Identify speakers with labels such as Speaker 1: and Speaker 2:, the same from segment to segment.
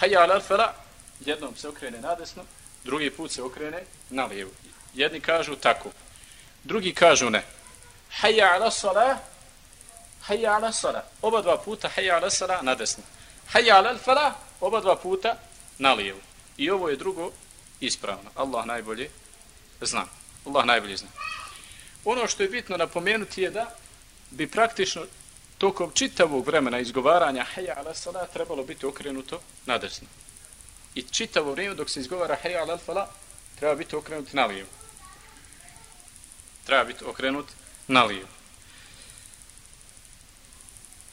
Speaker 1: Hayya ala fala, jednom se okrene na desno, drugi put se okrene na lijevo. Jedni kažu tako, drugi kažu ne. Hayya ala sala, hayya ala sala. Oba dva puta hayya ala sala na desno. Hayya ala fala, oba dva puta na lijevo. I ovo je drugo ispravno. Allah najbolje zna. Allah najbolje zna. Ono što je bitno napomenuti je da bi praktično tokom čitavog vremena izgovaranja heja ala sala trebalo biti okrenuto nadesno. I čitavo vrijeme dok se izgovara heja ala sala treba biti okrenut na lijevo. Treba biti okrenut na lijevo.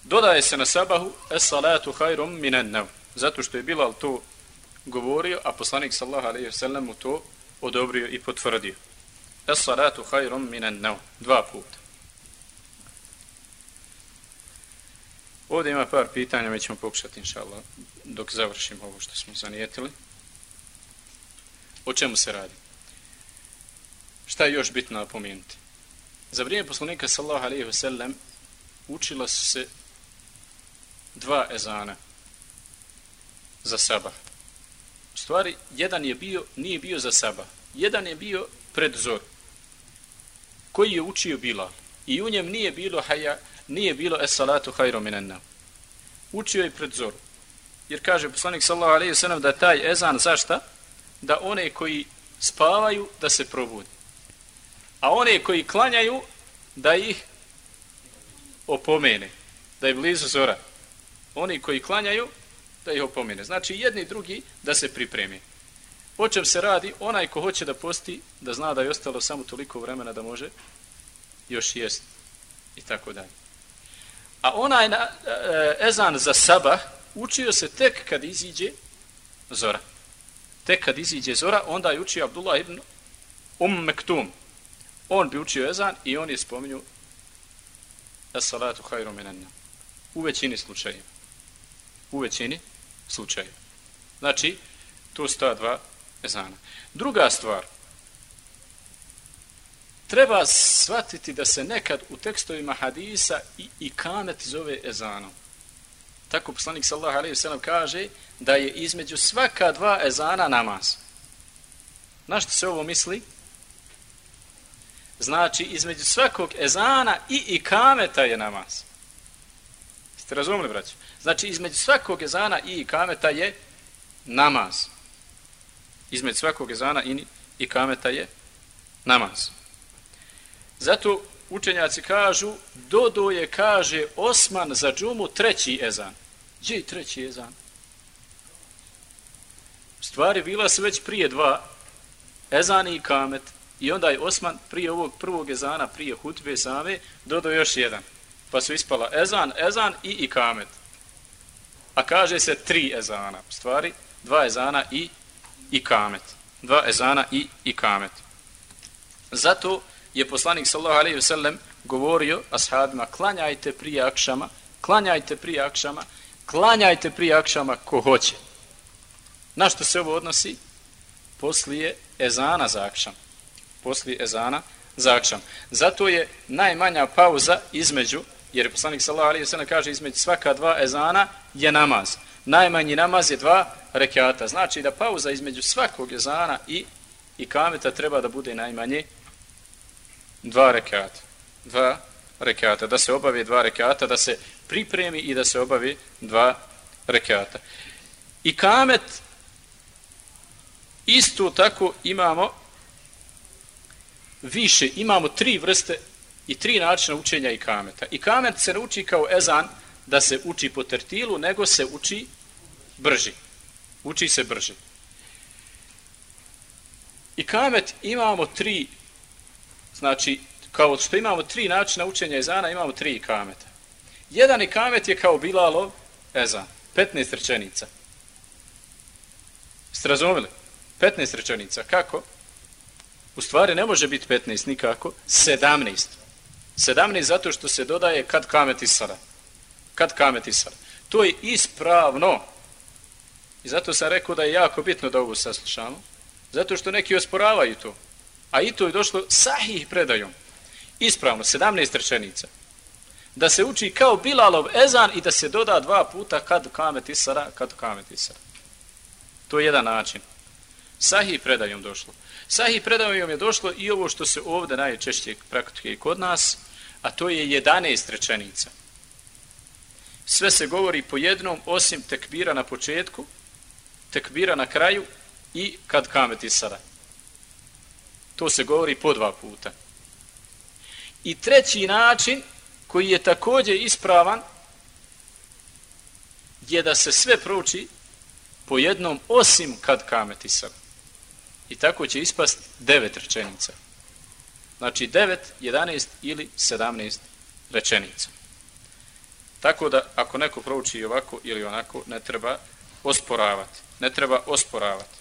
Speaker 1: Dodaje se na sabahu es salatu hayrum minan nav. Zato što je Bilal to govorio, a poslanik sallallahu alejhi ve sellem mu to odobrio i potvrdio. Es salatu hayrum minan nav. Dva puta. Ovdje ima par pitanja, mi ćemo pokušati, inša Allah, dok završimo ovo što smo zanijetili. O čemu se radi? Šta je još bitno napomenuti? Za vrijeme poslanika sallahu alaihi wasallam učila su se dva ezana za sabah. U stvari, jedan je bio, nije bio za sabah. Jedan je bio pred zor. Koji je učio Bilal. I u njem nije bilo haja, nije bilo es salatu hajro minenna. Učio je pred zoru. Jer kaže poslanik sallahu alaihi sallam da taj ezan zašta? Da one koji spavaju da se probudi. A one koji klanjaju da ih opomene. Da je blizu zora. Oni koji klanjaju da ih opomene. Znači jedni drugi da se pripremi. O čem se radi? Onaj ko hoće da posti, da zna da je ostalo samo toliko vremena da može još jest i tako dalje. A onaj na, e, ezan za sabah učio se tek kad iziđe zora. Tek kad iziđe zora, onda je učio Abdullah ibn Um Mektum. On bi učio ezan i on je spominju as salatu hajru minenna. U većini slučajeva. U većini slučajeva. Znači, tu sta dva ezana. Druga stvar, treba shvatiti da se nekad u tekstovima hadisa i, i zove ezanom. Tako poslanik sallahu alaihi sallam kaže da je između svaka dva ezana namaz. Na što se ovo misli? Znači, između svakog ezana i ikameta je namaz. Ste razumili, braćo? Znači, između svakog ezana i ikameta je namaz. Između svakog ezana i ikameta je namaz. Zato učenjaci kažu, Dodo je, kaže, Osman za džumu treći ezan. Gdje je treći ezan? Stvari bila se već prije dva, ezani i kamet. I onda je Osman prije ovog prvog ezana, prije hutbe same, dodao još jedan. Pa su ispala ezan, ezan i ikamet. A kaže se tri ezana. Stvari, dva ezana i ikamet. Dva ezana i ikamet. Zato je poslanik sallallahu alejhi ve sellem govorio ashabima klanjajte prije akšama, klanjajte prije akšama, klanjajte prije akšama ko hoće. Na što se ovo odnosi? Poslije ezana za akšam. Poslije ezana za akšam. Zato je najmanja pauza između, jer je poslanik sallallahu alejhi ve sellem kaže između svaka dva ezana je namaz. Najmanji namaz je dva rekata. Znači da pauza između svakog ezana i i kameta treba da bude najmanje dva rekata. Dva rekata. Da se obavi dva rekata, da se pripremi i da se obavi dva rekata. I kamet isto tako imamo više, imamo tri vrste i tri načina učenja i kameta. I kamet se ne uči kao ezan da se uči po tertilu, nego se uči brži. Uči se brži. I kamet imamo tri znači, kao što imamo tri načina učenja ezana, imamo tri ikameta. Jedan ikamet je kao Bilalov ezan, 15 rečenica. Ste razumeli? 15 rečenica. Kako? U stvari ne može biti 15 nikako, 17. 17 zato što se dodaje kad kamet isara. Kad kamet isara. To je ispravno. I zato sam rekao da je jako bitno da ovo saslušamo. Zato što neki osporavaju to. A i to je došlo sahih predajom. Ispravno, 17 rečenica. Da se uči kao Bilalov ezan i da se doda dva puta kad kamet isara, kad kamet isara. To je jedan način. Sahih predajom došlo. Sahih predajom je došlo i ovo što se ovdje najčešće praktike kod nas, a to je 11 rečenica. Sve se govori po jednom, osim tekbira na početku, tekbira na kraju i kad kamet isara. To se govori po dva puta. I treći način, koji je također ispravan, je da se sve prouči po jednom, osim kad kameti sam. I tako će ispast devet rečenica. Znači devet, jedanest ili sedamnest rečenica. Tako da ako neko prouči ovako ili onako, ne treba osporavati. Ne treba osporavati.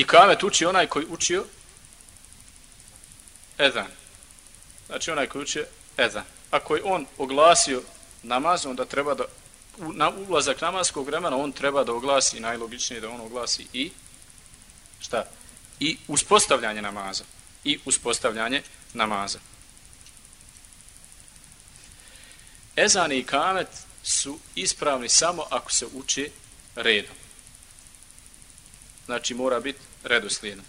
Speaker 1: I kamet uči onaj koji učio ezan. Znači onaj koji učio ezan. Ako je on oglasio namaz, onda treba da na ulazak namaskog vremena on treba da oglasi najlogičnije da on oglasi i šta? I uspostavljanje namaza. I uspostavljanje namaza. Ezan i kamet su ispravni samo ako se uči redom. Znači mora biti redoslijedom.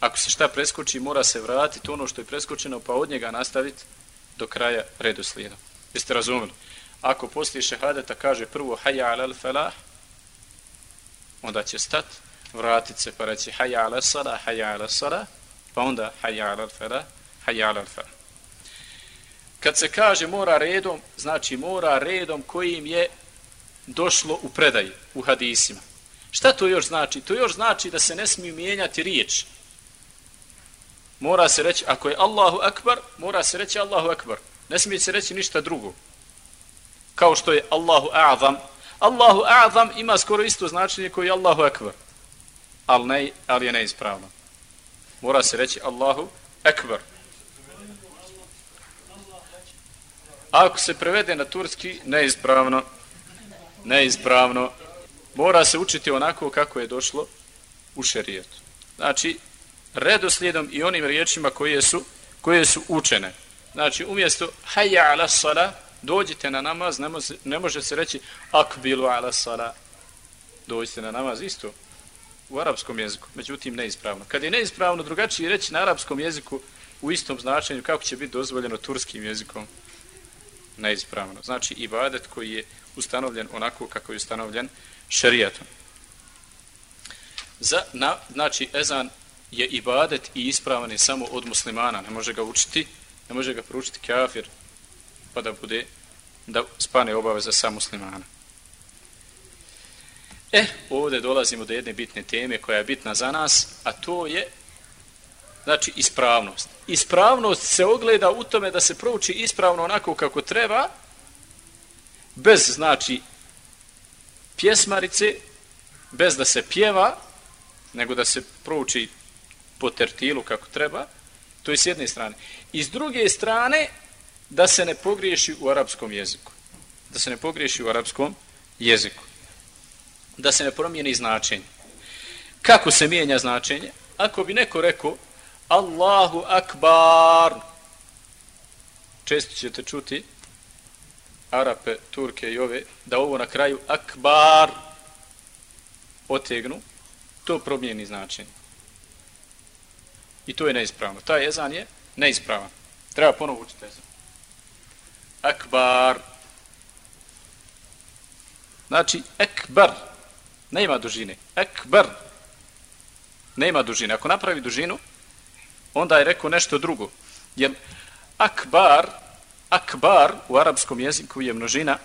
Speaker 1: Ako se šta preskoči, mora se vratiti ono što je preskočeno, pa od njega nastaviti do kraja redoslijedom. Jeste razumeli? Ako poslije šehadeta kaže prvo haja ala al falah, onda će stat, vratit se pa reći haja ala sala, haja ala sala, pa onda haja ala al falah, haja ala al falah. Kad se kaže mora redom, znači mora redom kojim je došlo u predaji, u hadisima. Šta to još znači? To još znači da se ne smiju mijenjati riječ. Mora se reći, ako je Allahu akbar, mora se reći Allahu akbar. Ne smije se reći ništa drugo. Kao što je Allahu a'zam. Allahu a'zam ima skoro isto značenje koji je Allahu akbar. Ali, ne, ali je neispravno. Mora se reći Allahu akbar. Ako se prevede na turski, neispravno. Neispravno mora se učiti onako kako je došlo u šerijetu. Znači, redoslijedom i onim riječima koje su, koje su učene. Znači, umjesto hayya ala sala, dođite na namaz, ne može, ne može se reći akbilu ala sala, dođite na namaz, isto u arapskom jeziku, međutim neispravno. Kad je neispravno, drugačije reći na arapskom jeziku u istom značenju, kako će biti dozvoljeno turskim jezikom, neispravno. Znači, ibadet koji je ustanovljen onako kako je ustanovljen šerijatom. Za, na, znači, ezan je ibadet i ispravan je samo od muslimana. Ne može ga učiti, ne može ga proučiti kafir, pa da bude, da spane obaveza sa muslimana. E, ovdje dolazimo do jedne bitne teme koja je bitna za nas, a to je znači ispravnost. Ispravnost se ogleda u tome da se prouči ispravno onako kako treba, bez znači pjesmarice bez da se pjeva, nego da se prouči po tertilu kako treba, to je s jedne strane. I s druge strane, da se ne pogriješi u arapskom jeziku. Da se ne pogriješi u arapskom jeziku. Da se ne promijeni značenje. Kako se mijenja značenje? Ako bi neko rekao Allahu akbar, često ćete čuti Arape, Turke i ove, da ovo na kraju akbar otegnu, to promijeni značenje. I to je neispravno. Taj jezan je neispravan. Treba ponovo učiti jezan. Akbar. Znači, ekbar. Ne ima dužine. Ekbar. Ne ima dužine. Ako napravi dužinu, onda je rekao nešto drugo. Jer akbar, Akbar u arapskom jeziku je množina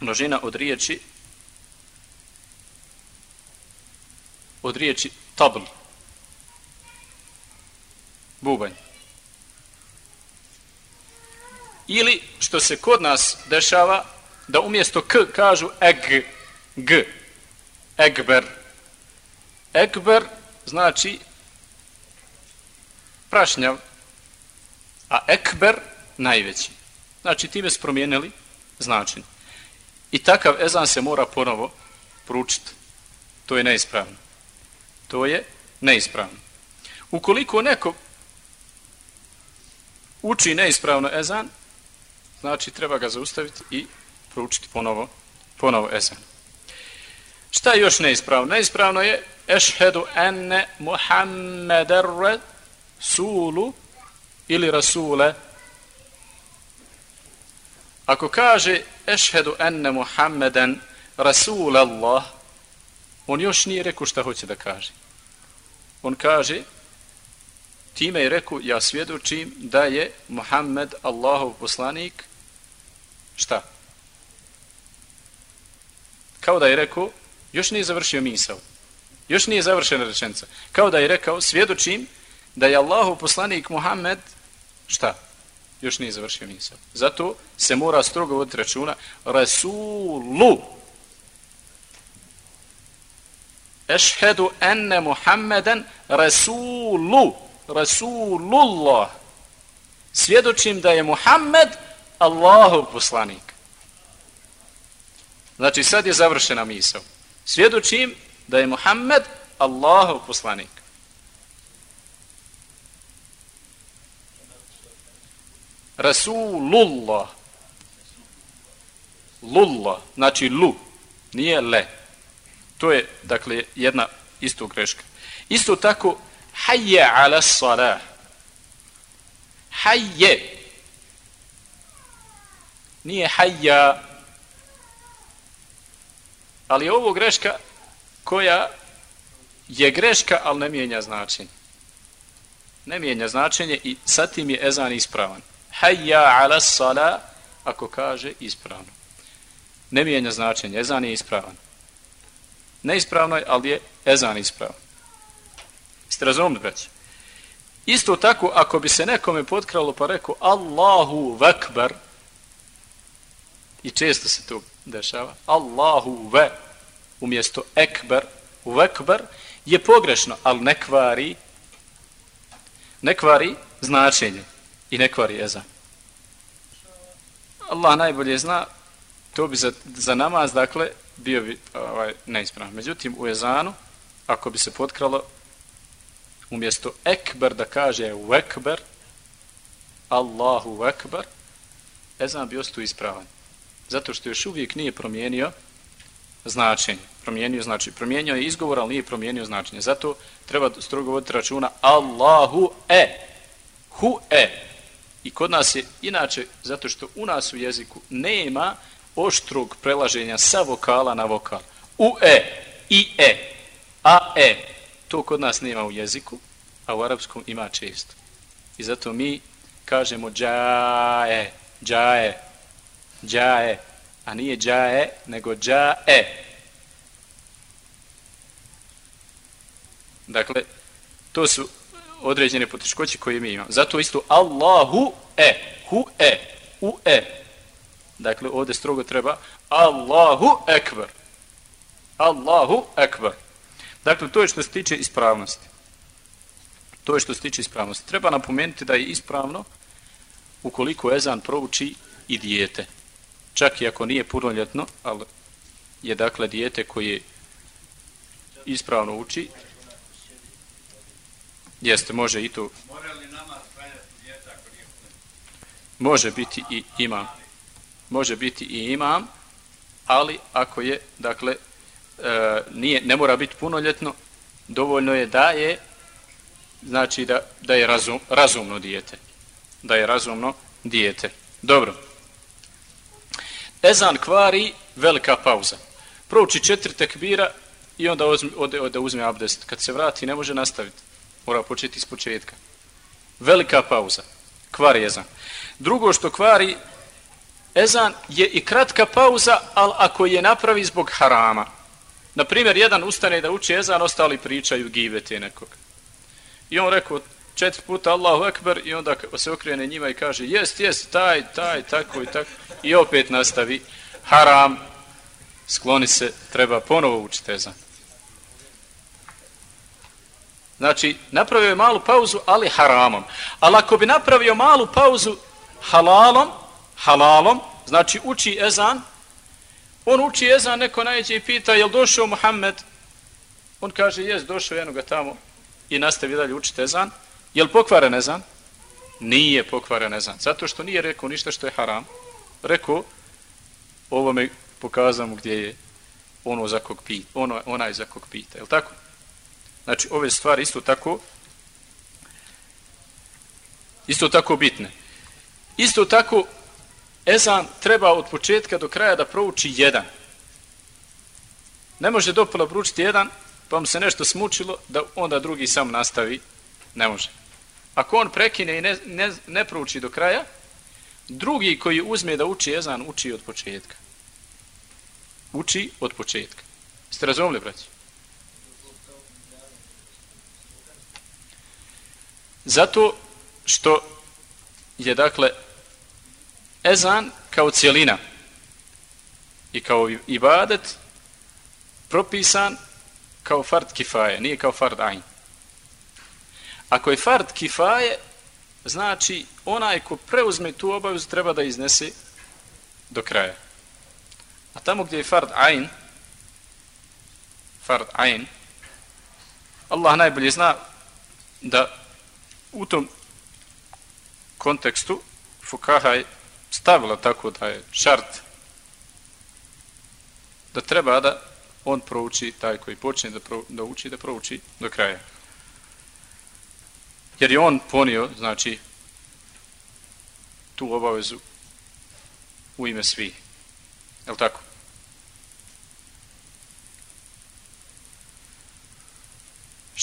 Speaker 1: množina od riječi od riječi tabl. Bubanj. Ili što se kod nas dešava da umjesto k kažu eg g. Egber. Egber znači prašnjav a ekber najveći. Znači, time su promijenili značenje. I takav ezan se mora ponovo pručiti. To je neispravno. To je neispravno. Ukoliko neko uči neispravno ezan, znači treba ga zaustaviti i pručiti ponovo ponovo ezan. Šta je još neispravno? Neispravno je ešhedu enne Muhammeder Rasulu ili Rasule. Ako kaže ešhedu enne Muhammeden Rasul Allah, on još nije rekao šta hoće da kaže. On kaže, time je rekao, ja svjedočim da je Muhammed Allahov poslanik, šta? Kao da je rekao, još nije završio misao. Još nije završena rečenica. Kao da je rekao, svjedočim da je Allahov poslanik Muhammed, šta? Još nije završio misao. Zato se mora strogo voditi računa, Rasulu, Ešhedu enne Muhammeden Rasulu, Rasulullah. Svjedočim da je Muhammed Allahov poslanik. Znači sad je završena misao. Svjedočim da je Muhammed Allahov poslanik. Rasulullah. Lullah, znači lu, nije le. To je, dakle, jedna isto greška. Isto tako, hajje ala salah. Hajje. Nije hajja. Ali je ovo greška koja je greška, ali ne mijenja značenje. Ne mijenja značenje i sa tim je ezan ispravan. Hajja ala sala, ako kaže ispravno. Ne mijenja značenje, ezan je ispravan neispravno je, ali je ezan ispravan. Ste razumni, braći? Isto tako, ako bi se nekome potkralo pa rekao Allahu vekbar, i često se to dešava, Allahu ve, umjesto ekber, vekbar, je pogrešno, ali ne kvari, ne kvari značenje i ne kvari ezan. Allah najbolje zna, to bi za, za namaz, dakle, bio bi ovaj, neispravan. Međutim, u ezanu, ako bi se potkralo, umjesto ekber da kaže u Allahu ekber, ezan bi ostao ispravan. Zato što još uvijek nije promijenio značenje. Promijenio, znači, promijenio je izgovor, ali nije promijenio značenje. Zato treba strogo voditi računa Allahu e, hu e. I kod nas je inače, zato što u nas u jeziku nema oštrog prelaženja sa vokala na vokal. U e, i e, a e. To kod nas nema u jeziku, a u arapskom ima često. I zato mi kažemo džae, džae, džae, a nije džae, nego džae. Dakle, to su određene poteškoće koje mi imamo. Zato isto Allahu e, hu e, u e, Dakle, ovdje strogo treba Allahu ekber. Allahu ekber. Dakle, to je što se tiče ispravnosti. To je što se tiče ispravnosti. Treba napomenuti da je ispravno ukoliko ezan prouči i dijete. Čak i ako nije punoljetno, ali je dakle dijete koje ispravno uči, jeste, može i to. Može biti i imam može biti i imam, ali ako je, dakle, e, nije, ne mora biti punoljetno, dovoljno je da je, znači da, da je razum, razumno dijete. Da je razumno dijete. Dobro. Ezan kvari velika pauza. Prouči četiri tekbira i onda ode, ode, ode uzme abdest. Kad se vrati, ne može nastaviti. Mora početi iz početka. Velika pauza. Kvari ezan. Drugo što kvari ezan je i kratka pauza, ali ako je napravi zbog harama. Na primjer, jedan ustane da uči ezan, ostali pričaju gibete nekog. I on rekao četiri puta Allahu Ekber i onda se okrene njima i kaže jest, jest, taj, taj, tako i tako. I opet nastavi haram, skloni se, treba ponovo učiti ezan. Znači, napravio je malu pauzu, ali haramom. Ali ako bi napravio malu pauzu halalom, halalom, znači uči ezan, on uči ezan, neko najđe i pita, jel došao Muhammed? On kaže, jes, došao jednoga tamo i nastavi dalje učiti ezan. Jel pokvaren ezan? Nije pokvaren ezan, zato što nije rekao ništa što je haram. Rekao ovo me pokazamo gdje je ono za kog pita, ono, onaj za kog pita, je tako? Znači, ove stvari isto tako isto tako bitne. Isto tako, Ezan treba od početka do kraja da prouči jedan. Ne može dopola proučiti jedan, pa mu se nešto smučilo, da onda drugi sam nastavi. Ne može. Ako on prekine i ne, ne, ne prouči do kraja, drugi koji uzme da uči Ezan, uči od početka. Uči od početka. Ste razumili, braći? Zato što je dakle ezan kao cijelina i kao ibadet propisan kao fard kifaje, nije kao fard ajn. Ako je fard kifaje, znači onaj ko preuzme tu obavezu treba da iznese do kraja. A tamo gdje je fard ajn, fard ajn, Allah najbolje zna da u tom kontekstu Fukaha je stavila tako da je šart da treba da on prouči taj koji počne da, pro, da uči da prouči do kraja. Jer je on ponio, znači, tu obavezu u ime svih. Je tako?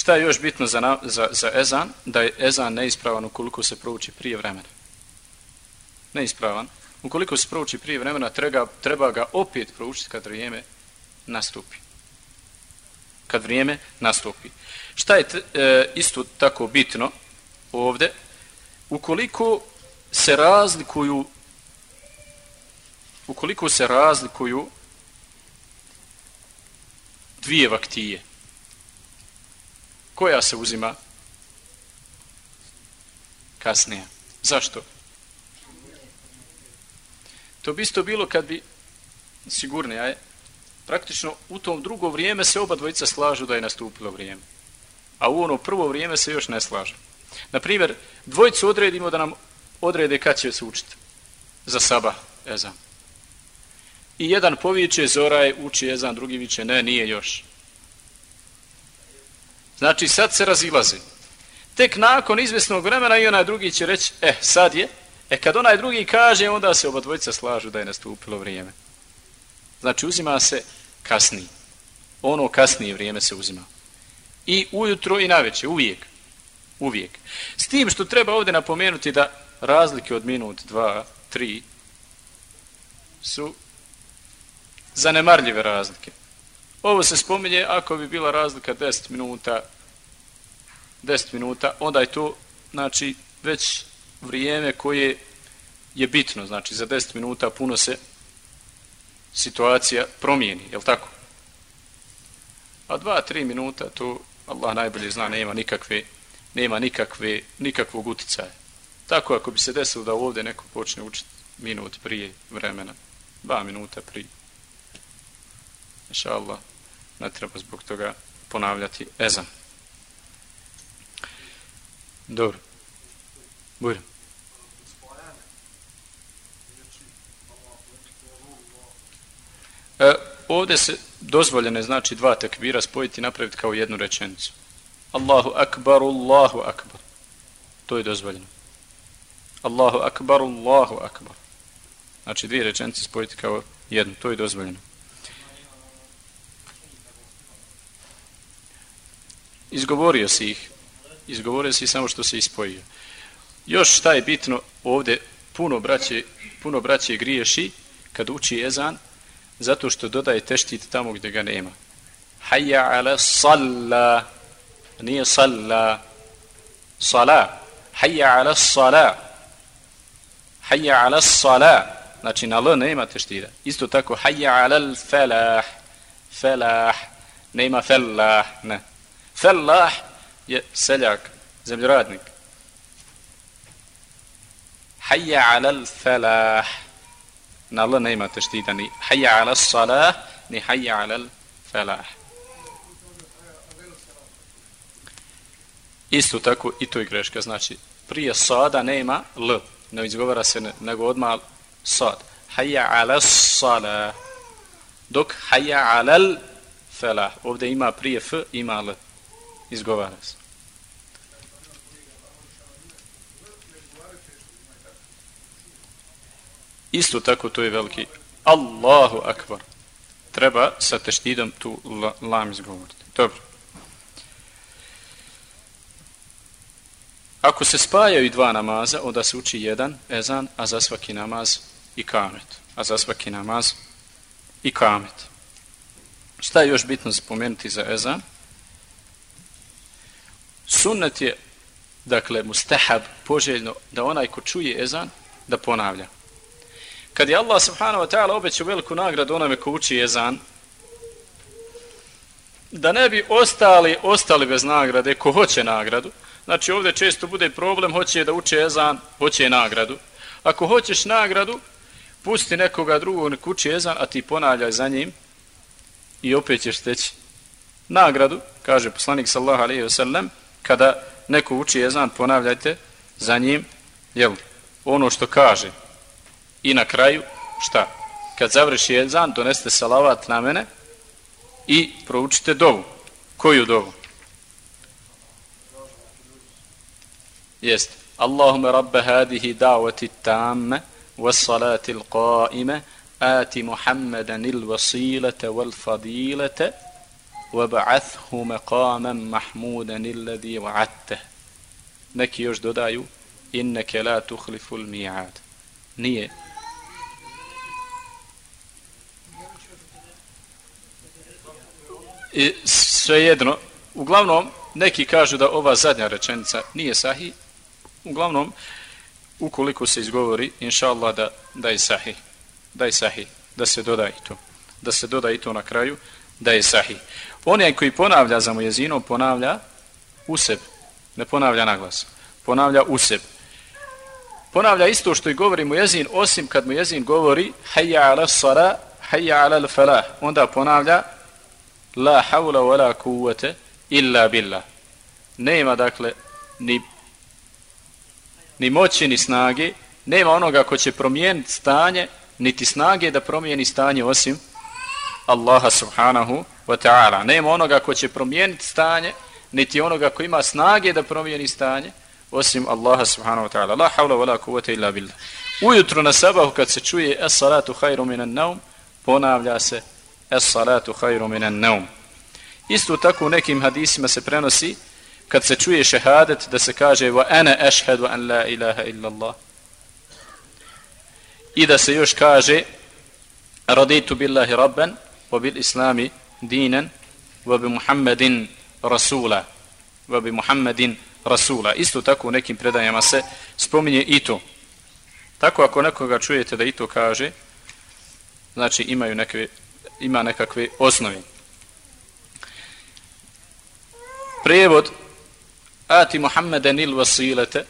Speaker 1: Šta je još bitno za, za, za ezan? Da je ezan neispravan ukoliko se prouči prije vremena. Neispravan. Ukoliko se prouči prije vremena, treba, treba ga opet proučiti kad vrijeme nastupi. Kad vrijeme nastupi. Šta je e, isto tako bitno ovde? Ukoliko se razlikuju ukoliko se razlikuju dvije vaktije, koja se uzima kasnije. Zašto? To bi isto bilo kad bi sigurnija je, praktično u tom drugo vrijeme se oba dvojica slažu da je nastupilo vrijeme. A u ono prvo vrijeme se još ne slažu. Naprimjer, dvojicu odredimo da nam odrede kad će se učiti. Za saba, ezan. I jedan poviće, zora je, uči ezan, drugi viće, ne, nije još. Znači sad se razilaze. Tek nakon izvesnog vremena i onaj drugi će reći, e, sad je. E kad onaj drugi kaže, onda se oba dvojica slažu da je nastupilo vrijeme. Znači uzima se kasnije. Ono kasnije vrijeme se uzima. I ujutro i naveće, uvijek. Uvijek. S tim što treba ovdje napomenuti da razlike od minut, dva, tri su zanemarljive razlike. Ovo se spominje ako bi bila razlika 10 minuta 10 minuta, onda je to znači već vrijeme koje je bitno, znači za 10 minuta puno se situacija promijeni, je tako? A 2-3 minuta to Allah najbolje zna, nema nikakve nema nikakve, nikakvog uticaja. Tako ako bi se desilo da ovdje neko počne učiti minut prije vremena, 2 minuta prije. Inša Allah, ne treba zbog toga ponavljati ezan. Dobro. Budem. E, ovdje se dozvoljene znači dva tekbira spojiti i napraviti kao jednu rečenicu. Allahu akbar, Allahu akbar. To je dozvoljeno. Allahu akbar, Allahu akbar. Znači dvije rečenice spojiti kao jednu. To je dozvoljeno. Izgovorio si ih. Izgovorio si samo što se ispojio. Još šta je bitno ovdje, puno braće, puno braće griješi kad uči ezan, zato što dodaje teštit tamo gdje ga nema. Hayya ala salla, nije salla, sala, hayya ala sala, hayya ala sala, znači na l nema teštira. Isto tako, hayya ala falah, falah, nema falah, ne. Fellah je seljak, zemljoradnik. Hayya ala al-falah. Na Allah ne imate štita ni hayya ala salah, ni hayya ala al-falah. Isto tako i to je greška. Znači, prije sada nema l. Ne izgovara se ne, nego odmah sad. Hayya ala salah. Dok hayya alal felah. Ovdje ima prije f, ima l. Izgovara se. Isto tako to je veliki Allahu akbar. Treba sa teštidom tu lam izgovoriti. Dobro. Ako se spajaju dva namaza, onda se uči jedan ezan, a za svaki namaz i kamet. A za svaki namaz i kamet. Šta je još bitno spomenuti za ezan? Sunnet je, dakle, mustahab, poželjno, da onaj ko čuje ezan, da ponavlja. Kad je Allah subhanahu wa ta'ala obećao veliku nagradu onome ko uči ezan, da ne bi ostali, ostali bez nagrade, ko hoće nagradu, Znači ovdje često bude problem, hoće da uče ezan, hoće nagradu. Ako hoćeš nagradu, pusti nekoga drugog nek uči ezan, a ti ponavljaj za njim i opet ćeš steći nagradu, kaže poslanik sallahu alaihi wa sallam, kada neko uči ezan, ponavljajte za njim, jel, ono što kaže. I na kraju, šta? Kad završi ezan, doneste salavat na mene i proučite dovu. Koju dovu? jest Allahumma rabbe hadihi da'wati tamme was salati l'qaime ati Muhammadan il وَبَعَثْهُ مَقَامًا مَحْمُودًا wa وَعَدْتَهُ maqaman mahmudan neki još dodaju إِنَّكَ la تُخْلِفُ الْمِيعَادِ nije I svejedno, uglavnom, neki kažu da ova zadnja rečenica nije sahih, uglavnom, ukoliko se izgovori, inša Allah, da, da je sahih. Da je sahih. Da se doda i to. Da se doda i to na kraju, da je sahih. Onaj koji ponavlja za mojezino, ponavlja u sebi. Ne ponavlja na glas. Ponavlja u sebi. Ponavlja isto što i govori mujezin, osim kad mujezin govori hayya ala sara, hayya ala falah. Onda ponavlja la havla wa la kuvvete illa billah. Nema, dakle, ni ni moći, ni snage, nema onoga ko će promijeniti stanje, niti snage da promijeni stanje osim Allaha subhanahu wa ta'ala. Nema onoga ko će promijeniti stanje, niti onoga ko ima snage da promijeni stanje, osim Allaha subhanahu wa ta'ala. La hawla wa la kuvata illa billah. Ujutro na sabahu kad se čuje es salatu hayru minan naum, ponavlja se es salatu hayru minan naum. Isto tako u nekim hadisima se prenosi kad se čuje šehadet da se kaže wa ana ashhadu an la ilaha illa Allah i da se još kaže raditu billahi rabban wa bil islami dinan wa bi muhammedin rasula wa bi muhammedin rasula isto tako u nekim predajama se spominje i to. Tako ako nekoga čujete da i to kaže znači imaju neke ima nekakve osnove. Prevod ati Muhammeden il vasilete,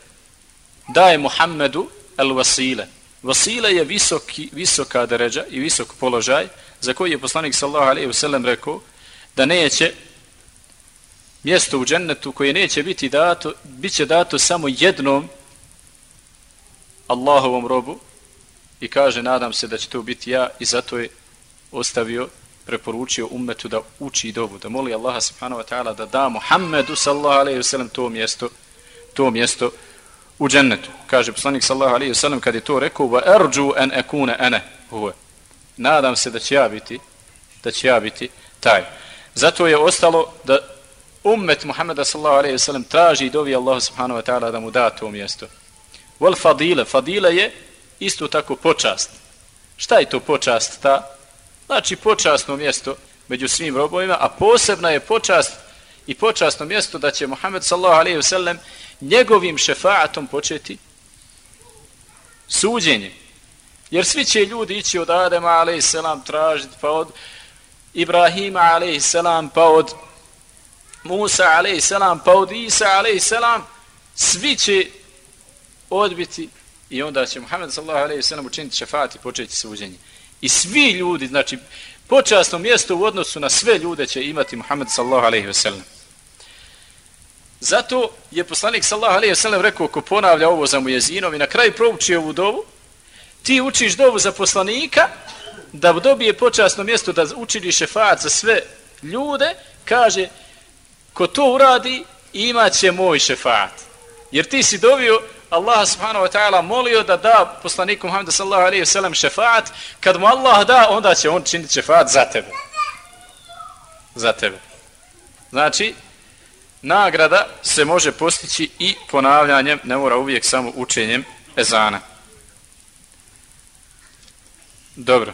Speaker 1: daje Muhammedu el vasile. Vasile je visoki, visoka deređa i visok položaj za koji je poslanik sallallahu alejhi ve sellem rekao da neće mjesto u džennetu koje neće biti dato, bit će dato samo jednom Allahovom robu i kaže nadam se da će to biti ja i zato je ostavio preporučio ummetu da uči dovu, da moli Allaha subhanahu wa ta'ala da da Muhammedu sallallahu alaihi wasallam to mjesto, to mjesto u džennetu. Kaže poslanik sallallahu alaihi wasallam kad je to rekao, va erđu en ekune ene huve. Nadam se da će ja biti, da će ja biti taj. Zato je ostalo da ummet Muhammeda sallallahu alejhi ve sellem traži i dovi Allahu subhanahu wa ta'ala da mu da to mjesto. Wal fadila, fadila je isto tako počast. Šta je to počast ta? Znači počasno mjesto među svim robovima, a posebna je počast i počasno mjesto da će Muhammed sallallahu alejhi ve sellem njegovim šefaatom početi suđenje. Jer svi će ljudi ići od Adema alejhi selam tražiti pa od Ibrahima alejhi selam pa od Musa alejhi selam pa od Isa alejhi selam svi će odbiti i onda će Muhammed sallallahu alejhi ve sellem učiniti šefat i početi suđenje. I svi ljudi, znači, počasno mjesto u odnosu na sve ljude će imati Muhammed sallallahu alejhi ve sellem. Zato je poslanik sallallahu alejhi ve sellem rekao ko ponavlja ovo za mu jezinom i na kraju prouči ovu dovu, ti učiš dovu za poslanika da dobije počasno mjesto da učini šefat za sve ljude, kaže, ko to uradi, imat će moj šefat. Jer ti si dovio Allah subhanahu wa ta'ala molio da da poslaniku Muhammedu sallahu alaihi wa sallam šefat, kad mu Allah da, onda će on činiti šefat za tebe. Za tebe. Znači, nagrada se može postići i ponavljanjem, ne mora uvijek samo učenjem ezana. Dobro.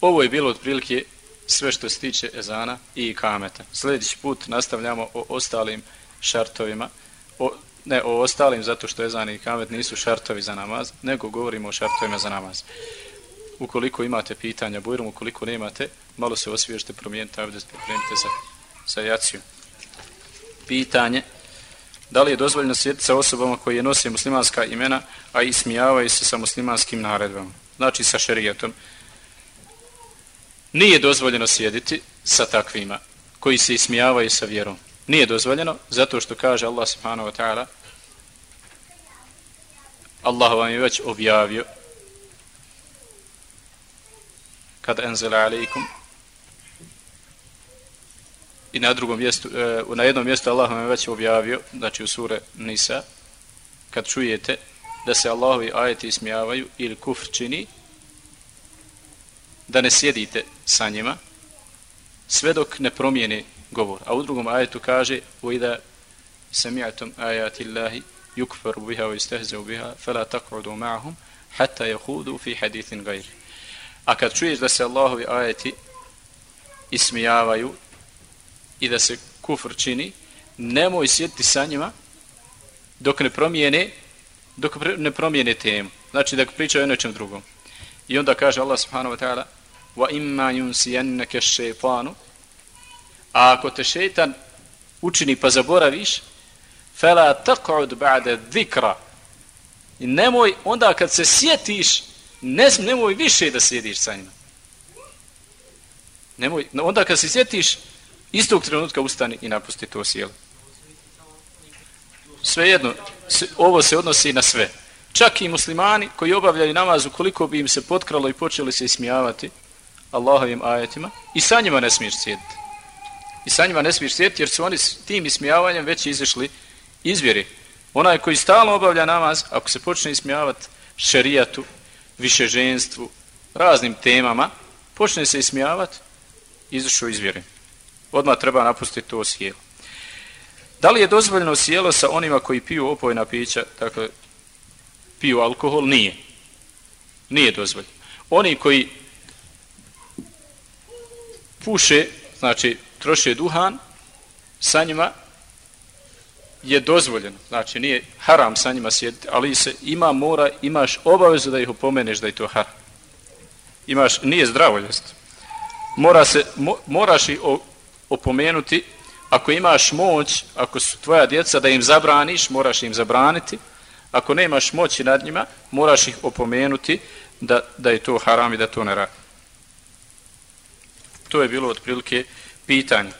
Speaker 1: Ovo je bilo otprilike sve što se tiče ezana i kameta. Sljedeći put nastavljamo o ostalim šartovima, o, ne o ostalim zato što ezan i kamet nisu šartovi za namaz, nego govorimo o šartovima za namaz. Ukoliko imate pitanja, bujrom, ukoliko nemate, malo se osvježite, promijenite, ovdje pripremite za, za jaciju. Pitanje, da li je dozvoljeno sjediti sa osobama koji je nose muslimanska imena, a ismijavaju se sa muslimanskim naredbama, znači sa šerijetom, nije dozvoljeno sjediti sa takvima koji se ismijavaju sa vjerom. Nije dozvoljeno zato što kaže Allah subhanahu wa ta'ala Allah vam je već objavio kad enzela alaikum i na drugom mjestu uh, na jednom mjestu Allah vam je već objavio znači u sure Nisa kad čujete da se Allahovi ajeti ismijavaju ili kufr čini da ne sjedite sa njima sve dok ne promijene govor. A u drugom ajetu kaže وَإِذَا سَمِعْتُمْ آيَاتِ اللَّهِ يُكْفَرُ بِهَا وَيْسْتَهْزَوْ بِهَا فَلَا تَقْعُدُوا مَعَهُمْ حَتَّى يَهُودُوا فِي حَدِيثٍ غَيْرِ A kad čuješ da se Allahovi ajeti ismijavaju i da se kufr čini, nemoj sjediti sa njima dok ne promijene dok ne promijene temu. Znači da pričaju o nečem drugom. I onda kaže Allah subhanahu wa ta'ala wa imma yunsiyannaka ash-shaytanu a ako te šejtan učini pa zaboraviš fala taq'ud ba'da dhikra i nemoj onda kad se sjetiš ne nemoj više da sjediš sa njima nemoj onda kad se sjetiš istog trenutka ustani i napusti to sjelo svejedno ovo se odnosi na sve čak i muslimani koji obavljaju namaz ukoliko bi im se potkralo i počeli se ismijavati Allahovim ajetima i sa njima ne smiješ sjediti. I sa njima ne smiješ sjediti jer su oni s tim ismijavanjem već izišli izvjeri. Onaj koji stalno obavlja namaz, ako se počne ismijavati šerijatu, višeženstvu, raznim temama, počne se ismijavati, izišao izvjeri. Odmah treba napustiti to sjelo. Da li je dozvoljeno sjelo sa onima koji piju opojna pića, dakle, piju alkohol? Nije. Nije dozvoljeno. Oni koji puše, znači troše duhan, sa njima je dozvoljeno, znači nije haram sa njima sjediti, ali se ima mora, imaš obavezu da ih upomeneš da je to haram. Imaš, nije zdravoljost. Mora se, mo, moraš i opomenuti, ako imaš moć, ako su tvoja djeca, da im zabraniš, moraš im zabraniti. Ako nemaš moći nad njima, moraš ih opomenuti da, da je to haram i da to ne radi. To je bilo otprilike pitanje.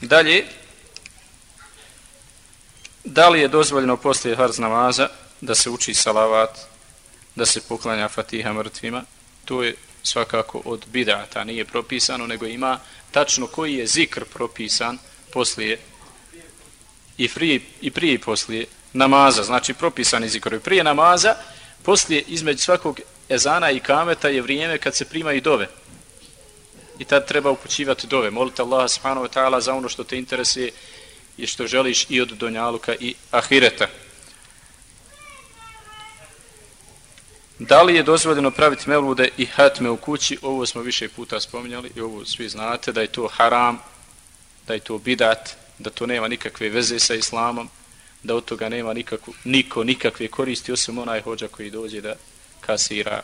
Speaker 1: Dalje, da li je dozvoljeno poslije harz namaza da se uči salavat, da se poklanja fatiha mrtvima? To je svakako od bidata, nije propisano, nego ima tačno koji je zikr propisan poslije i, prije, i prije i poslije namaza, znači propisani zikr. Prije namaza, poslije između svakog ezana i kameta je vrijeme kad se primaju dove i tad treba upućivati dove. Molite Allah subhanahu wa ta'ala za ono što te interesuje i što želiš i od donjaluka i ahireta. Da li je dozvoljeno praviti mevlude i hatme u kući? Ovo smo više puta spominjali i ovo svi znate da je to haram, da je to bidat, da to nema nikakve veze sa islamom, da od toga nema nikakvu, niko nikakve koristi osim onaj hođa koji dođe da kasira.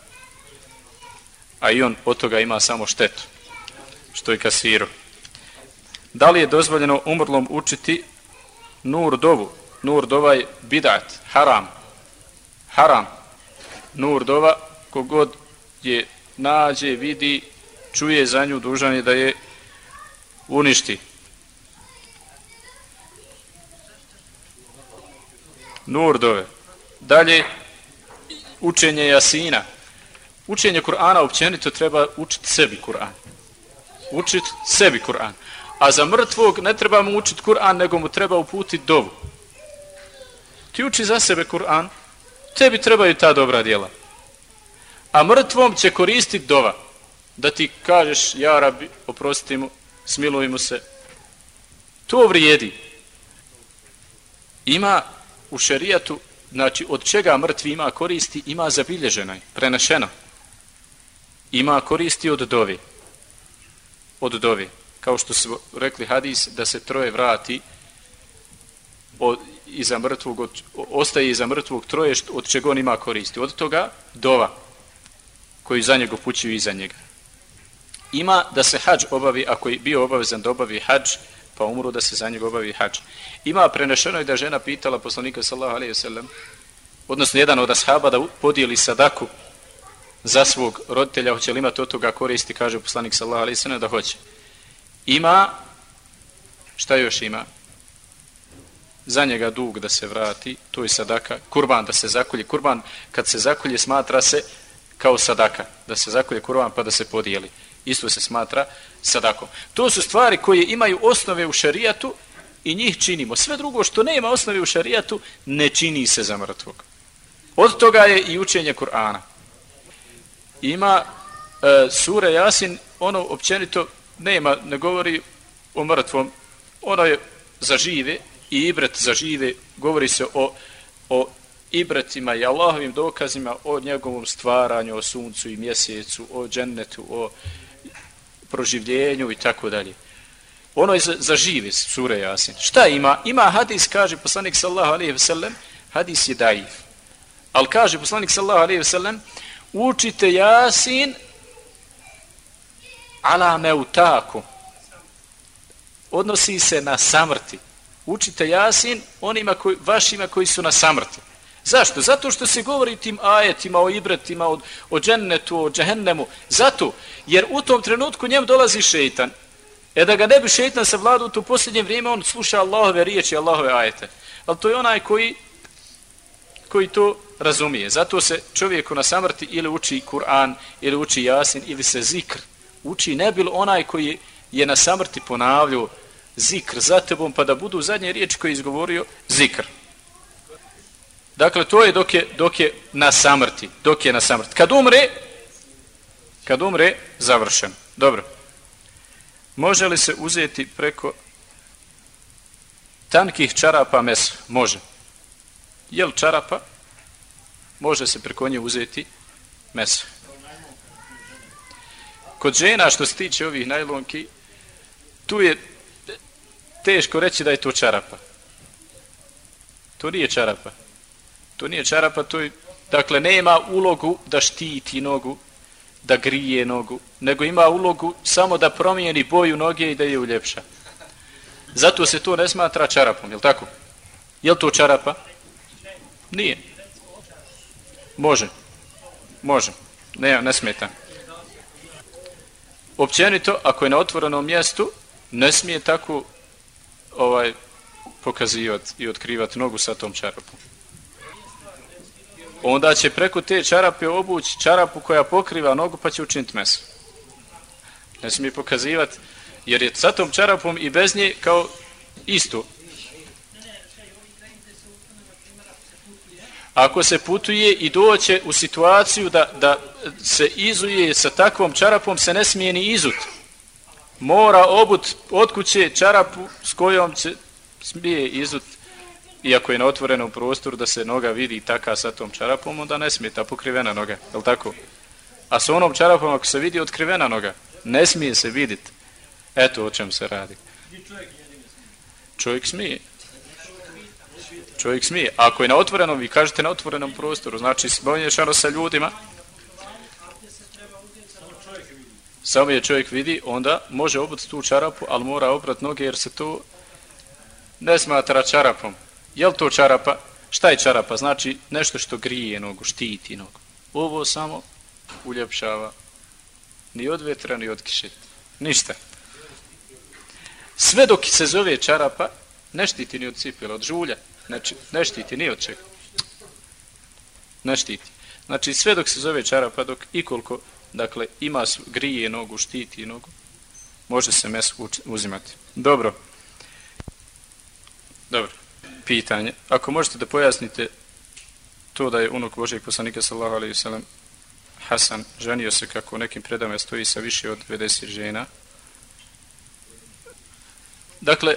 Speaker 1: A i on od toga ima samo štetu što je kasiru. Da li je dozvoljeno umrlom učiti nur dovu? Nur dova je bidat, haram. Haram. Nur dova, kogod je nađe, vidi, čuje za nju, dužan je da je uništi. Nur dove. Dalje, učenje jasina. učenje Kur'ana općenito treba učiti sebi Kur'an. Učiti sebi Kur'an. A za mrtvog ne treba mu učiti Kur'an, nego mu treba uputiti dovu. Ti uči za sebe Kur'an, tebi trebaju ta dobra djela. A mrtvom će koristiti dova. Da ti kažeš, ja rabi, oprosti mu, smiluj mu se. To vrijedi. Ima u šerijatu, znači od čega mrtvi ima koristi, ima zabilježeno, prenešeno. Ima koristi od dovi. Od dovi. Kao što su rekli hadis, da se troje vrati od, iza mrtvog, od, ostaje iza mrtvog troje što, od čega on ima koristi. Od toga dova koji za njega pućuju iza njega. Ima da se hađ obavi, ako je bio obavezan da obavi hađ, pa umru da se za njega obavi hađ. Ima prenešeno je da žena pitala poslanika sallahu alaihi sallam, odnosno jedan od ashaba da podijeli sadaku za svog roditelja, hoće li imati od toga koristi, kaže poslanik sallahu alaihi sallam, da hoće. Ima, šta još ima? Za njega dug da se vrati, to je sadaka, kurban da se zakolje. Kurban kad se zakolje smatra se kao sadaka, da se zakolje kurban pa da se podijeli. Isto se smatra sadakom. To su stvari koje imaju osnove u šarijatu i njih činimo. Sve drugo što nema osnove u šarijatu ne čini se za mrtvog. Od toga je i učenje Kur'ana. Ima e, sura Jasin, ono općenito nema, ne govori o mrtvom, ono je za žive i ibret za žive, govori se o, o ibretima i Allahovim dokazima o njegovom stvaranju, o suncu i mjesecu, o džennetu, o proživljenju i tako dalje. Ono je za, za žive sure Jasin. Šta ima? Ima hadis, kaže poslanik sallahu alaihi ve sellem, hadis je daif. Ali kaže poslanik sallahu alaihi ve sellem, učite Jasin ala meutaku. Odnosi se na samrti. Učite Jasin onima koji, vašima koji su na samrti. Zašto? Zato što se govori tim ajetima, o ibretima, o, o džennetu, o džehennemu. Zato, jer u tom trenutku njem dolazi šeitan. E da ga ne bi šeitan savladao, to u posljednje vrijeme, on sluša Allahove riječi, Allahove ajete. Ali to je onaj koji, koji to razumije. Zato se čovjeku na samrti ili uči Kur'an, ili uči Jasin, ili se zikr uči. Ne bilo onaj koji je na samrti ponavljao zikr za tebom, pa da budu zadnje riječi koje je izgovorio zikr. Dakle, to je dok je, dok je na samrti. Dok je na samrti. Kad umre, kad umre, završen. Dobro. Može li se uzeti preko tankih čarapa meso? Može. Jel čarapa? Može se preko nje uzeti meso. Kod žena što se tiče ovih najlonki, tu je teško reći da je to čarapa. To nije čarapa. To nije čarapa, to je, dakle, nema ulogu da štiti nogu, da grije nogu, nego ima ulogu samo da promijeni boju noge i da je uljepša. Zato se to ne smatra čarapom, je li tako? Je li to čarapa? Nije. Može. Može. Ne, ne smeta. Općenito, ako je na otvorenom mjestu, ne smije tako ovaj pokazivati i otkrivati nogu sa tom čarapom onda će preko te čarape obući čarapu koja pokriva nogu pa će učiniti meso. Ne smije pokazivati, jer je sa tom čarapom i bez nje kao isto. Ako se putuje i doće u situaciju da, da se izuje sa takvom čarapom, se ne smije ni izuti Mora obut od kuće čarapu s kojom će smije izut iako je na otvorenom prostoru da se noga vidi taka sa tom čarapom, onda ne smije ta pokrivena noga, je tako? A sa onom čarapom ako se vidi otkrivena noga, ne smije se vidjeti. Eto o čem se radi. Čovjek smije. Čovjek smije. Ako je na otvorenom, vi kažete na otvorenom prostoru, znači smoješano sa ljudima, samo je čovjek vidi, onda može obuti tu čarapu, ali mora obrat noge jer se to ne smatra čarapom. Je to čarapa? Šta je čarapa? Znači nešto što grije nogu, štiti nogu. Ovo samo uljepšava. Ni od vetra, ni od kiše. Ništa. Sve dok se zove čarapa, ne štiti ni od cipela, od žulja. Znači, ne štiti ni od čega. Ne štiti. Znači sve dok se zove čarapa, dok i koliko, dakle, ima grije nogu, štiti nogu, može se mes uzimati. Dobro. Dobro. Pitanje. Ako možete da pojasnite to da je unuk Božijeg poslanika sallahu alaihi sallam Hasan ženio se kako u nekim predama stoji sa više od 20 žena. Dakle,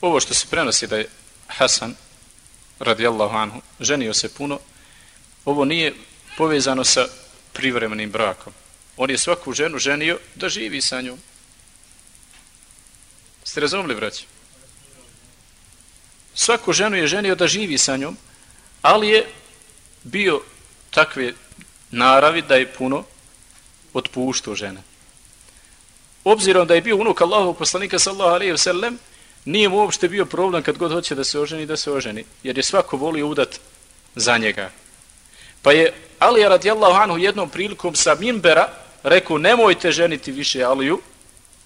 Speaker 1: ovo što se prenosi da je Hasan radijallahu anhu ženio se puno, ovo nije povezano sa privremenim brakom. On je svaku ženu ženio da živi sa njom. Ste razumili, braći? Svaku ženu je ženio da živi sa njom, ali je bio takve naravi da je puno otpuštao žene. Obzirom da je bio unuk Allahovog poslanika sallahu alaihi wa sallam, nije mu uopšte bio problem kad god hoće da se oženi, da se oženi, jer je svako volio udat za njega. Pa je Alija radijallahu anhu jednom prilikom sa Minbera rekao nemojte ženiti više Aliju,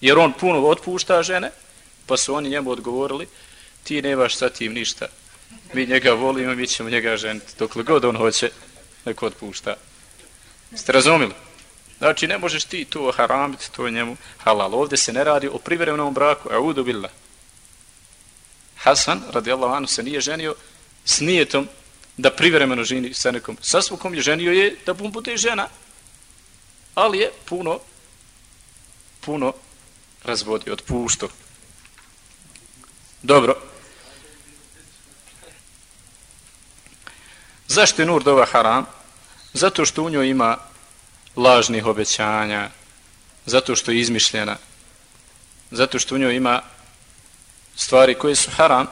Speaker 1: jer on puno otpušta žene, pa su oni njemu odgovorili ti nemaš sa tim ništa, mi njega volimo, mi ćemo njega ženiti, Dokle god on hoće, neko otpušta. Ste razumili? Znači, ne možeš ti to haramiti, to je njemu halal. Ovdje se ne radi o privremenom braku, a udu billah. Hasan, radijallahu anhu, se nije ženio s nijetom da privremeno ženi sa nekom. Sa svukom je ženio je da bum bude žena. Ali je puno, puno razvodio, otpušto. Dobro. Zašto je nur dova haram? Zato što u njoj ima lažnih obećanja, zato što je izmišljena, zato što u njoj ima stvari koje su haram,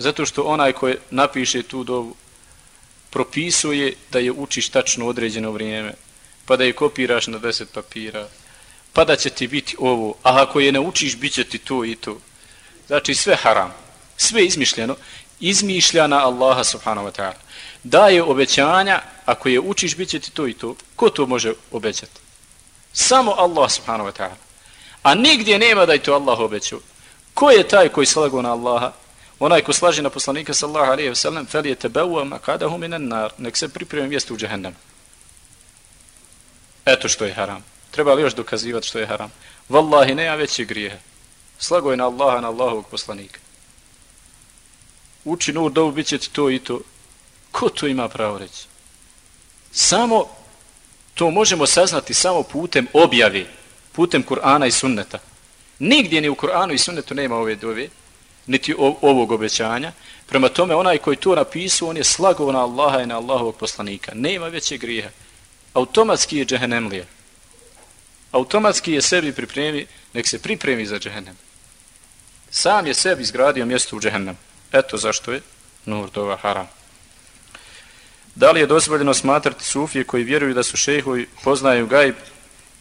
Speaker 1: zato što onaj koji napiše tu dovu propisuje da je učiš tačno određeno vrijeme, pa da je kopiraš na deset papira, pa da će ti biti ovo, a ako je ne učiš, bit će ti to i to. Znači sve haram, sve izmišljeno, izmišljana Allaha subhanahu wa ta'ala. Daje obećanja, ako je učiš, bit će ti to i to. Ko to može obećati? Samo Allah subhanahu wa ta'ala. A nigdje nema da je to Allah obećao. Ko je taj koji slago na Allaha? Onaj ko slaže na poslanika sallallahu alejhi ve sellem, fel je tebeu maqadahu minan nar, nek se pripremi mjesto u džahennem. Eto što je haram. Treba li još dokazivati što je haram? Wallahi, nema veće grijehe. Slago je na Allaha, na Allahovog poslanika. Uči nur da bit će to i to. Ko to ima pravo reći? Samo to možemo saznati samo putem objave, putem Kur'ana i sunneta. Nigdje ni u Kur'anu i sunnetu nema ove dove, niti ovog obećanja. Prema tome, onaj koji to napisu, on je slagovan na Allaha i na Allahovog poslanika. Nema veće grijeha. Automatski je džehennemlija. Automatski je sebi pripremi, nek se pripremi za džehennem. Sam je sebi izgradio mjesto u džehennem. Eto zašto je nur dova haram. Da li je dozvoljeno smatrati sufije koji vjeruju da su šehovi, poznaju gajb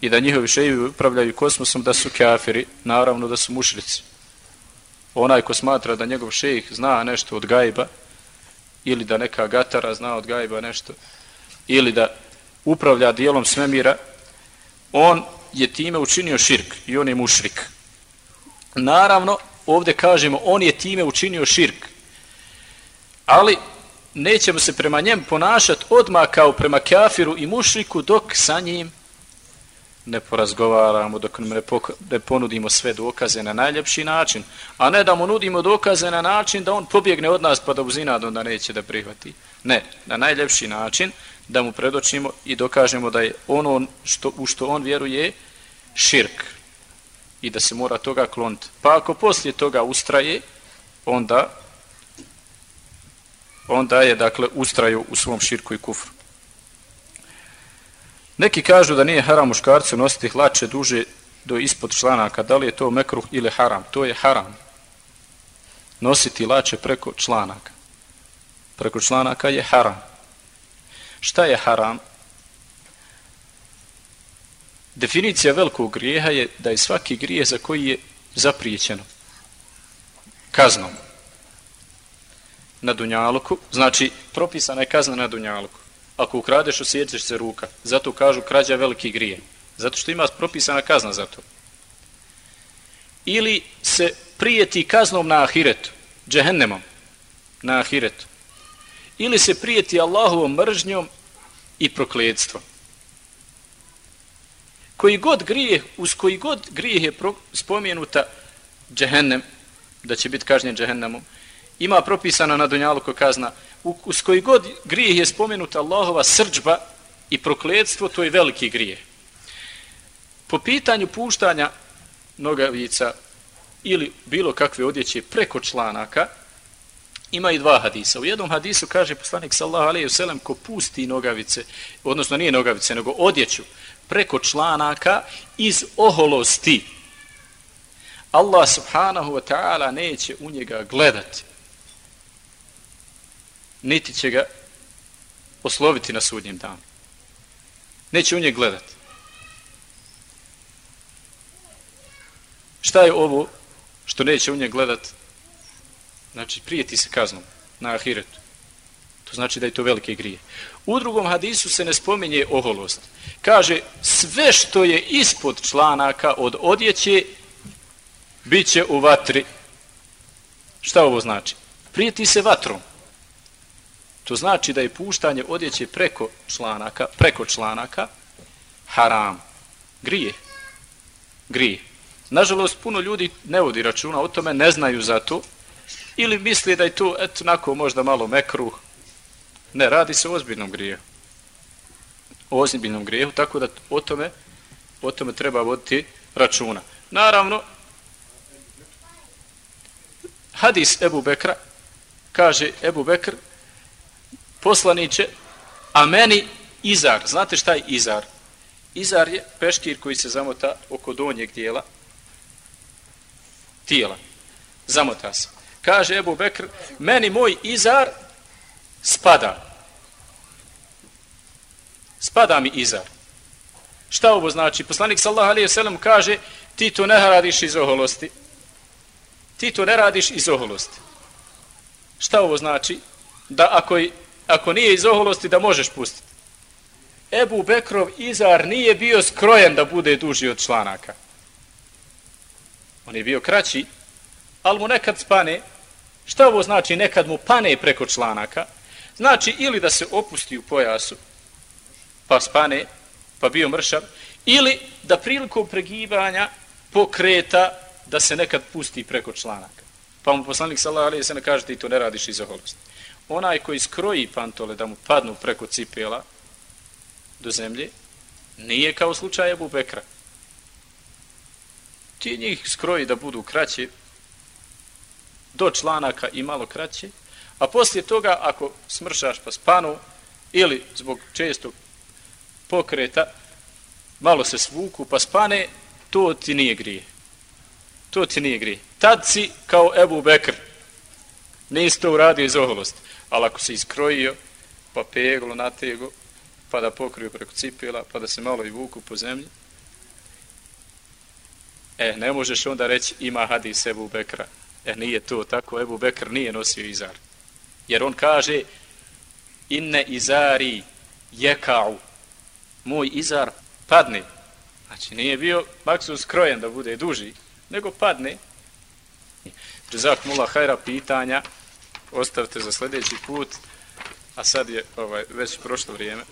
Speaker 1: i da njihovi šehovi upravljaju kosmosom, da su kafiri, naravno da su mušrici. Onaj ko smatra da njegov šejh zna nešto od gajba, ili da neka gatara zna od gajba nešto, ili da upravlja dijelom svemira, on je time učinio širk i on je mušrik. Naravno, ovdje kažemo, on je time učinio širk. Ali, nećemo se prema njem ponašati odmah kao prema kafiru i mušriku dok sa njim ne porazgovaramo, dok ne, ne ponudimo sve dokaze na najljepši način, a ne da mu nudimo dokaze na način da on pobjegne od nas pa da uzina da neće da prihvati. Ne, na najljepši način da mu predočimo i dokažemo da je ono što, u što on vjeruje širk i da se mora toga kloniti. Pa ako poslije toga ustraje, onda onda je, dakle, ustraju u svom širku i kufru. Neki kažu da nije haram muškarcu nositi hlače duže do ispod članaka. Da li je to mekruh ili haram? To je haram. Nositi lače preko članaka. Preko članaka je haram. Šta je haram? Definicija velikog grijeha je da je svaki grije za koji je zaprijećeno kaznom na dunjaluku, znači propisana je kazna na dunjaluku. Ako ukradeš, osjećaš se ruka. Zato kažu krađa veliki grije. Zato što ima propisana kazna za to. Ili se prijeti kaznom na ahiretu, džehennemom, na ahiretu. ili se prijeti Allahovom mržnjom i prokledstvom. Koji god grije, uz koji god grijeh je spomenuta džehennem, da će biti kažnjen džehennemom, ima propisana na Dunjalu ko kazna, uz koji god grije je spomenuta Allahova srđba i prokledstvo, to je veliki grije. Po pitanju puštanja nogavica ili bilo kakve odjeće preko članaka, ima i dva hadisa. U jednom hadisu kaže poslanik sallahu alaihi vselem ko pusti nogavice, odnosno nije nogavice, nego odjeću preko članaka iz oholosti. Allah subhanahu wa ta'ala neće u njega gledati. Niti će ga osloviti na sudnjem danu. Neće u njega gledati. Šta je ovo što neće u njega gledati? Znači, prijeti se kaznom na ahiretu. To znači da je to velike grije. U drugom hadisu se ne spominje oholost. Kaže, sve što je ispod članaka od odjeće, bit će u vatri. Šta ovo znači? Prijeti se vatrom. To znači da je puštanje odjeće preko članaka, preko članaka, haram. Grije. Grije. Nažalost, puno ljudi ne vodi računa o tome, ne znaju za to, ili misli da je to, eto, nako možda malo mekruh. Ne, radi se o ozbiljnom grijehu. O ozbiljnom grijehu, tako da o tome, o tome treba voditi računa. Naravno, hadis Ebu Bekra, kaže Ebu Bekr, poslaniće, a meni izar. Znate šta je izar? Izar je peškir koji se zamota oko donjeg dijela tijela. Zamota se. Kaže Ebu Bekr, meni moj izar spada. Spada mi izar. Šta ovo znači? Poslanik sallahu alaihi sallam kaže, ti to ne radiš iz oholosti. Ti to ne radiš iz oholosti. Šta ovo znači? Da ako, ako nije iz oholosti, da možeš pustiti. Ebu Bekrov izar nije bio skrojen da bude duži od članaka. On je bio kraći, ali mu nekad spane. Šta ovo znači nekad mu pane preko članaka? Znači ili da se opusti u pojasu, pa spane, pa bio mršav, ili da prilikom pregibanja pokreta da se nekad pusti preko članaka. Pa mu poslanik sallallahu alejhi ve sellem kaže ti to ne radiš iz oholosti. Onaj koji skroji pantole da mu padnu preko cipela do zemlje, nije kao slučaj Ebu Bekra ti njih skroji da budu kraći, do članaka i malo kraći, a poslije toga ako smršaš pa spanu ili zbog čestog pokreta malo se svuku pa spane, to ti nije grije. To ti nije grije. Tad si kao Ebu Bekr. Nisi to uradio iz oholosti. Ali ako se iskrojio, pa peglo, natego, pa da pokriju preko cipila, pa da se malo i vuku po zemlji, E, ne možeš onda reći ima hadis Ebu Bekra. E, nije to tako, Ebu Bekr nije nosio izar. Jer on kaže inne izari jekau. Moj izar padne. Znači, nije bio maksu skrojen da bude duži, nego padne. Jezak mula hajra pitanja, ostavite za sljedeći put, a sad je ovaj, već prošlo vrijeme.